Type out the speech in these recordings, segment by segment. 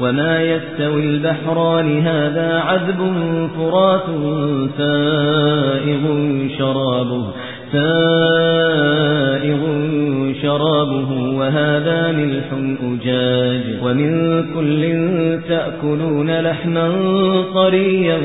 وما يستوي البحران هذا عذب فرات سائغ شرابه سائغ شرابه وهذا ملح أجاج ومن كل تأكلون لحما طريا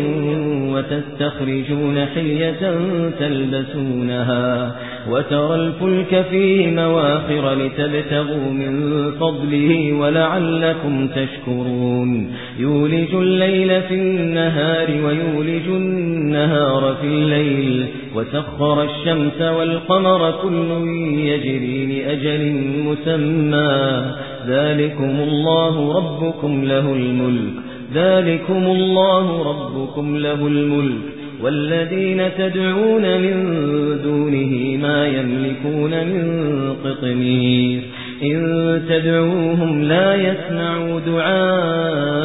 وتستخرجون حية تلبسونها وترى الفلك فيه مواخر لتبتغوا من فضله ولعلكم تشكرون يولج الليل في النهار ويولج النهار في الليل وسخر الشمس والقمر كل يجري لأجل مسمى. ذلكم الله ربكم له الملك. ذلكم الله ربكم له الملك. والذين تدعون من دونه ما يملكون من قطمير. إن تدعوهم لا يسمعوا دعاءكم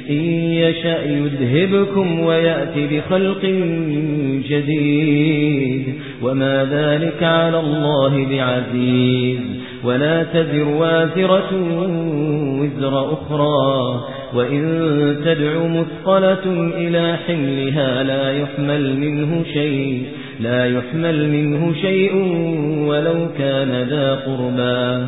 إن يشأ يذهبكم ويأتي بخلق جديد. وما ذلك على الله بعزيز. ولا تذر وازرة وزر أخرى. وإن تدع مثقلة إلى حملها لا يحمل منه شيء. لا يحمل منه شيء ولو كان ذا قربا